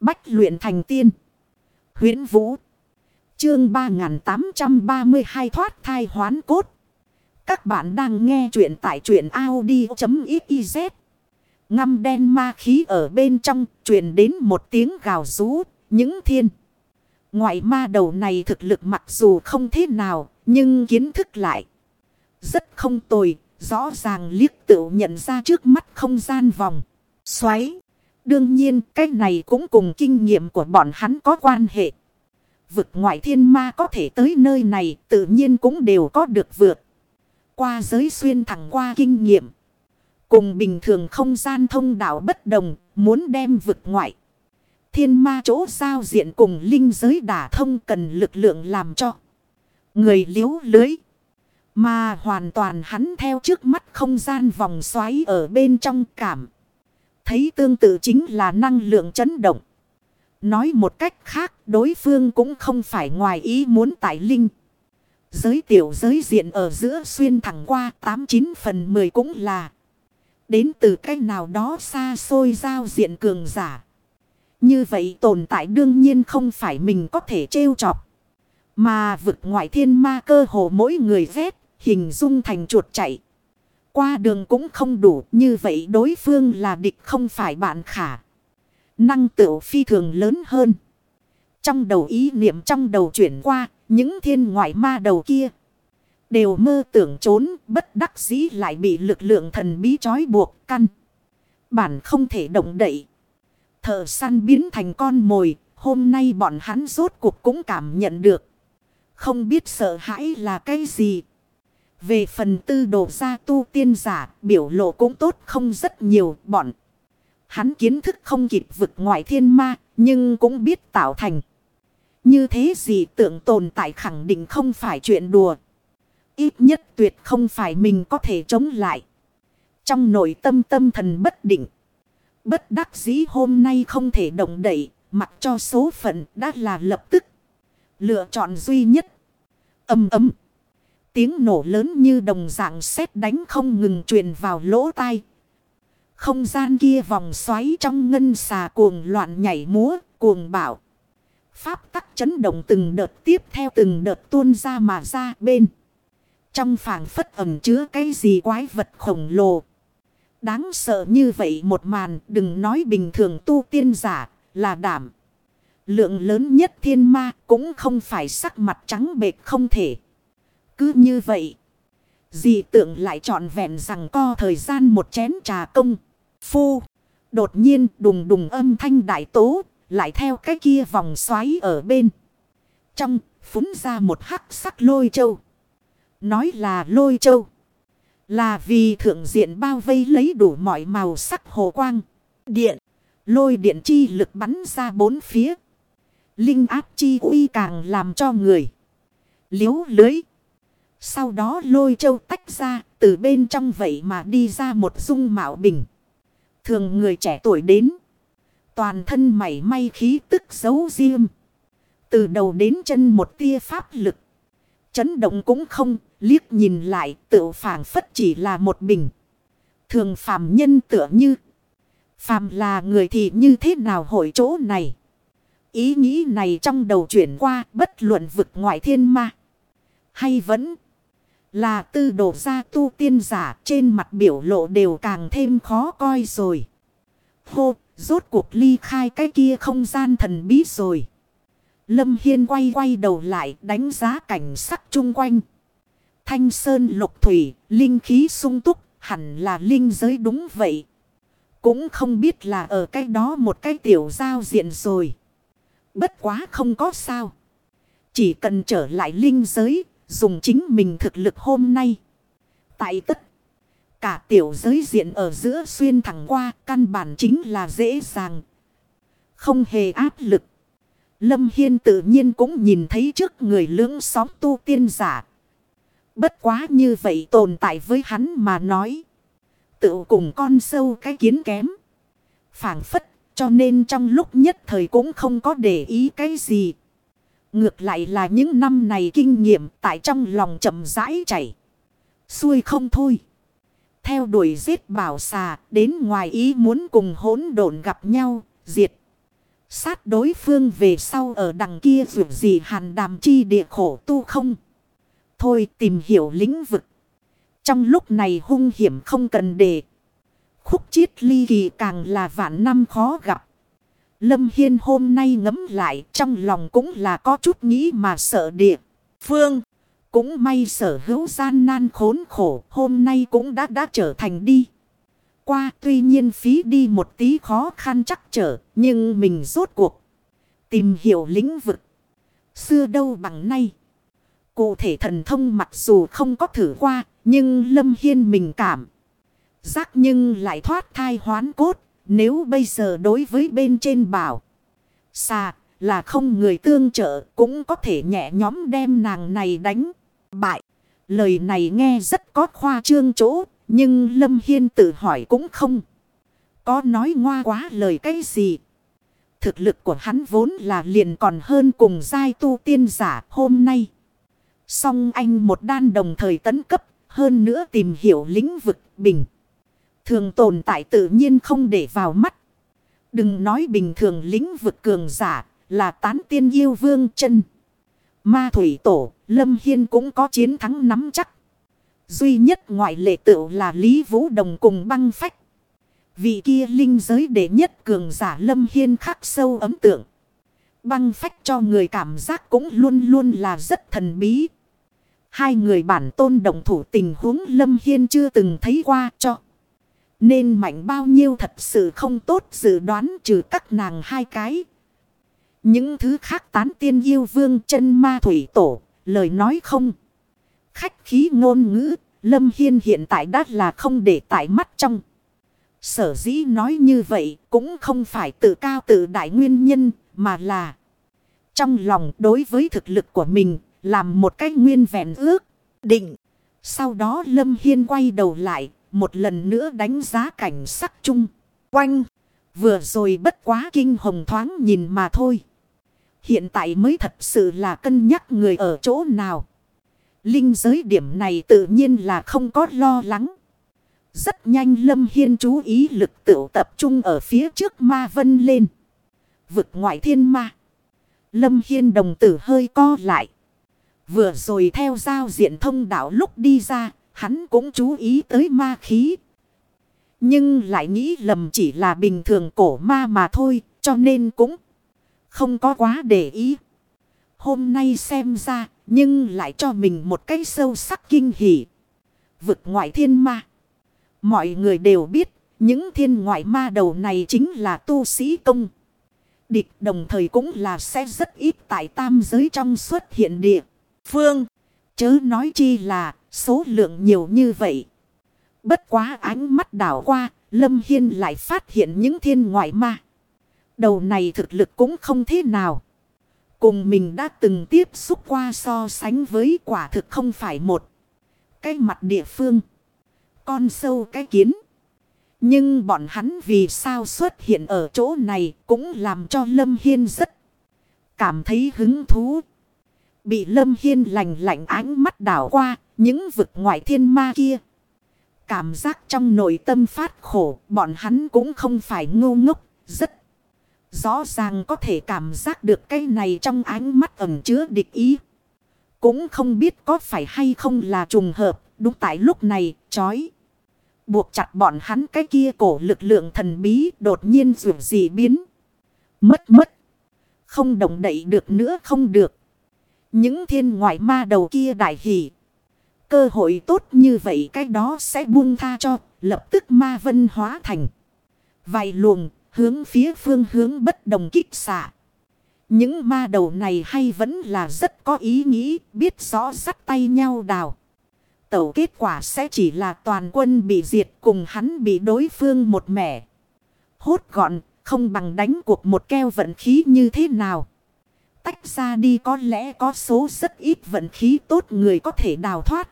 Bách luyện thành tiên. huyễn Vũ. Chương 3832 thoát thai hoán cốt. Các bạn đang nghe truyện tại truyện Audi.xyz. Ngâm đen ma khí ở bên trong, truyền đến một tiếng gào rú. Những thiên. Ngoại ma đầu này thực lực mặc dù không thế nào, nhưng kiến thức lại. Rất không tồi. Rõ ràng liếc tự nhận ra trước mắt không gian vòng. Xoáy. Đương nhiên, cái này cũng cùng kinh nghiệm của bọn hắn có quan hệ. Vực ngoại thiên ma có thể tới nơi này, tự nhiên cũng đều có được vượt. Qua giới xuyên thẳng qua kinh nghiệm. Cùng bình thường không gian thông đạo bất đồng, muốn đem vực ngoại. Thiên ma chỗ giao diện cùng linh giới đả thông cần lực lượng làm cho. Người liếu lưới. Mà hoàn toàn hắn theo trước mắt không gian vòng xoáy ở bên trong cảm thấy tương tự chính là năng lượng chấn động. Nói một cách khác đối phương cũng không phải ngoài ý muốn tại linh. Giới tiểu giới diện ở giữa xuyên thẳng qua 89 phần 10 cũng là. Đến từ cách nào đó xa xôi giao diện cường giả. Như vậy tồn tại đương nhiên không phải mình có thể trêu chọc. Mà vực ngoại thiên ma cơ hồ mỗi người vét, hình dung thành chuột chạy. Qua đường cũng không đủ, như vậy đối phương là địch không phải bạn khả. Năng tựu phi thường lớn hơn. Trong đầu ý niệm trong đầu chuyển qua, những thiên ngoại ma đầu kia. Đều mơ tưởng trốn, bất đắc dĩ lại bị lực lượng thần bí trói buộc căn. Bản không thể động đậy. Thợ săn biến thành con mồi. Hôm nay bọn hắn rốt cuộc cũng cảm nhận được. Không biết sợ hãi là cái gì. Về phần tư đồ gia tu tiên giả, biểu lộ cũng tốt không rất nhiều bọn. Hắn kiến thức không kịp vực ngoại thiên ma, nhưng cũng biết tạo thành. Như thế gì tượng tồn tại khẳng định không phải chuyện đùa. Ít nhất tuyệt không phải mình có thể chống lại. Trong nội tâm tâm thần bất định. Bất đắc dĩ hôm nay không thể động đậy, mặc cho số phận đã là lập tức. Lựa chọn duy nhất. Âm ấm. Tiếng nổ lớn như đồng dạng sét đánh không ngừng truyền vào lỗ tai. Không gian kia vòng xoáy trong ngân xà cuồng loạn nhảy múa, cuồng bạo Pháp tắc chấn động từng đợt tiếp theo từng đợt tuôn ra mà ra bên. Trong phảng phất ẩm chứa cái gì quái vật khổng lồ. Đáng sợ như vậy một màn đừng nói bình thường tu tiên giả là đảm. Lượng lớn nhất thiên ma cũng không phải sắc mặt trắng bệt không thể. Cứ như vậy. Dị tượng lại trọn vẹn rằng co thời gian một chén trà công. Phu. Đột nhiên đùng đùng âm thanh đại tố. Lại theo cái kia vòng xoáy ở bên. Trong, phúng ra một hắc sắc lôi châu. Nói là lôi châu. Là vì thượng diện bao vây lấy đủ mọi màu sắc hồ quang. Điện. Lôi điện chi lực bắn ra bốn phía. Linh áp chi uy càng làm cho người. Liếu lưới. Sau đó lôi châu tách ra, từ bên trong vậy mà đi ra một dung mạo bình. Thường người trẻ tuổi đến. Toàn thân mảy may khí tức xấu riêng. Từ đầu đến chân một tia pháp lực. Chấn động cũng không, liếc nhìn lại tự phản phất chỉ là một bình. Thường phàm nhân tựa như. Phàm là người thì như thế nào hội chỗ này. Ý nghĩ này trong đầu chuyển qua bất luận vực ngoại thiên ma. Hay vẫn là tư đổ ra tu tiên giả trên mặt biểu lộ đều càng thêm khó coi rồi. Hô, rốt cuộc ly khai cái kia không gian thần bí rồi. Lâm Hiên quay quay đầu lại đánh giá cảnh sắc chung quanh. Thanh sơn lục thủy, linh khí sung túc, hẳn là linh giới đúng vậy. Cũng không biết là ở cái đó một cái tiểu giao diện rồi. Bất quá không có sao. Chỉ cần trở lại linh giới, Dùng chính mình thực lực hôm nay. Tại tất. Cả tiểu giới diện ở giữa xuyên thẳng qua, căn bản chính là dễ dàng. Không hề áp lực. Lâm Hiên tự nhiên cũng nhìn thấy trước người lưỡng xóm tu tiên giả. Bất quá như vậy tồn tại với hắn mà nói. Tự cùng con sâu cái kiến kém. phảng phất, cho nên trong lúc nhất thời cũng không có để ý cái gì. Ngược lại là những năm này kinh nghiệm tại trong lòng chậm rãi chảy. Xuôi không thôi. Theo đuổi giết bảo xà đến ngoài ý muốn cùng hỗn độn gặp nhau, diệt. Sát đối phương về sau ở đằng kia dù gì hàn đàm chi địa khổ tu không. Thôi tìm hiểu lĩnh vực. Trong lúc này hung hiểm không cần để. Khúc chiết ly kỳ càng là vạn năm khó gặp. Lâm Hiên hôm nay ngấm lại, trong lòng cũng là có chút nghĩ mà sợ địa. Phương, cũng may sở hữu gian nan khốn khổ, hôm nay cũng đã đã trở thành đi. Qua, tuy nhiên phí đi một tí khó khăn chắc trở, nhưng mình rốt cuộc. Tìm hiểu lĩnh vực. Xưa đâu bằng nay. Cụ thể thần thông mặc dù không có thử qua, nhưng Lâm Hiên mình cảm. Giác nhưng lại thoát thai hoán cốt. Nếu bây giờ đối với bên trên bảo. Xà là không người tương trợ, cũng có thể nhẹ nhóm đem nàng này đánh. Bại. Lời này nghe rất có khoa trương chỗ. Nhưng Lâm Hiên tự hỏi cũng không. Có nói ngoa quá lời cái gì. Thực lực của hắn vốn là liền còn hơn cùng giai tu tiên giả hôm nay. Song anh một đan đồng thời tấn cấp. Hơn nữa tìm hiểu lĩnh vực bình. Thường tồn tại tự nhiên không để vào mắt. Đừng nói bình thường lĩnh vực cường giả là tán tiên yêu vương chân. Ma thủy tổ, Lâm Hiên cũng có chiến thắng nắm chắc. Duy nhất ngoại lệ tựu là Lý Vũ Đồng cùng băng phách. Vị kia linh giới đệ nhất cường giả Lâm Hiên khắc sâu ấm tượng. Băng phách cho người cảm giác cũng luôn luôn là rất thần bí. Hai người bản tôn đồng thủ tình huống Lâm Hiên chưa từng thấy qua cho. Nên mạnh bao nhiêu thật sự không tốt dự đoán trừ các nàng hai cái. Những thứ khác tán tiên yêu vương chân ma thủy tổ, lời nói không. Khách khí ngôn ngữ, Lâm Hiên hiện tại đã là không để tại mắt trong. Sở dĩ nói như vậy cũng không phải tự cao tự đại nguyên nhân mà là trong lòng đối với thực lực của mình làm một cách nguyên vẹn ước định. Sau đó Lâm Hiên quay đầu lại một lần nữa đánh giá cảnh sắc chung quanh. Vừa rồi bất quá kinh hồng thoáng nhìn mà thôi. Hiện tại mới thật sự là cân nhắc người ở chỗ nào. Linh giới điểm này tự nhiên là không có lo lắng. Rất nhanh Lâm Hiên chú ý lực tự tập trung ở phía trước ma vân lên. Vực ngoại thiên ma. Lâm Hiên đồng tử hơi co lại. Vừa rồi theo giao diện thông đạo lúc đi ra, hắn cũng chú ý tới ma khí. Nhưng lại nghĩ lầm chỉ là bình thường cổ ma mà thôi, cho nên cũng không có quá để ý. Hôm nay xem ra, nhưng lại cho mình một cái sâu sắc kinh hỉ. Vực ngoại thiên ma. Mọi người đều biết, những thiên ngoại ma đầu này chính là tu sĩ công. Địch đồng thời cũng là sẽ rất ít tại tam giới trong xuất hiện địa. Phương, chớ nói chi là số lượng nhiều như vậy. Bất quá ánh mắt đảo qua, Lâm Hiên lại phát hiện những thiên ngoại ma. Đầu này thực lực cũng không thế nào. Cùng mình đã từng tiếp xúc qua so sánh với quả thực không phải một. Cái mặt địa phương. Con sâu cái kiến. Nhưng bọn hắn vì sao xuất hiện ở chỗ này cũng làm cho Lâm Hiên rất cảm thấy hứng thú. Bị Lâm Hiên lành lạnh ánh mắt đảo qua những vực ngoại thiên ma kia. Cảm giác trong nội tâm phát khổ bọn hắn cũng không phải ngu ngốc rất Rõ ràng có thể cảm giác được cái này trong ánh mắt ẩn chứa địch ý. Cũng không biết có phải hay không là trùng hợp. Đúng tại lúc này, chói. Buộc chặt bọn hắn cái kia cổ lực lượng thần bí đột nhiên dù gì biến. Mất mất. Không động đậy được nữa không được. Những thiên ngoại ma đầu kia đại hỷ. Cơ hội tốt như vậy cái đó sẽ buông tha cho. Lập tức ma vân hóa thành. Vài luồng hướng phía phương hướng bất đồng kích xạ. Những ma đầu này hay vẫn là rất có ý nghĩ, biết rõ sắt tay nhau đào. Tẩu kết quả sẽ chỉ là toàn quân bị diệt cùng hắn bị đối phương một mẻ. Hốt gọn, không bằng đánh cuộc một keo vận khí như thế nào. Tách ra đi có lẽ có số rất ít vận khí tốt người có thể đào thoát.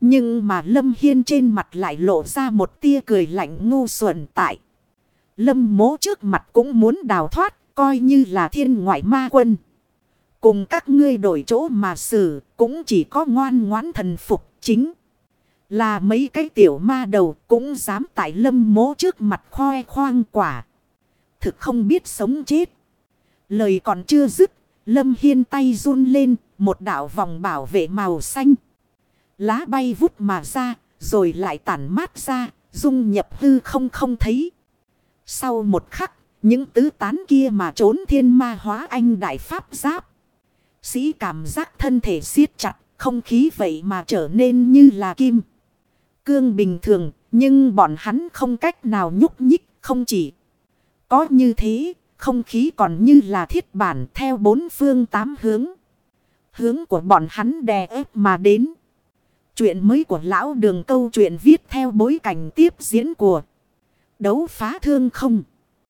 Nhưng mà Lâm Hiên trên mặt lại lộ ra một tia cười lạnh ngu xuẩn tại. Lâm mố trước mặt cũng muốn đào thoát, coi như là thiên ngoại ma quân. Cùng các ngươi đổi chỗ mà xử, cũng chỉ có ngoan ngoãn thần phục chính. Là mấy cái tiểu ma đầu cũng dám tại lâm mố trước mặt khoe khoang quả. Thực không biết sống chết. Lời còn chưa dứt, Lâm Hiên tay run lên, một đảo vòng bảo vệ màu xanh. Lá bay vút mà ra, rồi lại tản mát ra, dung nhập hư không không thấy. Sau một khắc, những tứ tán kia mà trốn thiên ma hóa anh đại pháp giáp. Sĩ cảm giác thân thể siết chặt, không khí vậy mà trở nên như là kim. Cương bình thường, nhưng bọn hắn không cách nào nhúc nhích, không chỉ. Có như thế, không khí còn như là thiết bản theo bốn phương tám hướng. Hướng của bọn hắn đè ép mà đến. Chuyện mới của lão đường câu chuyện viết theo bối cảnh tiếp diễn của đấu phá thương không.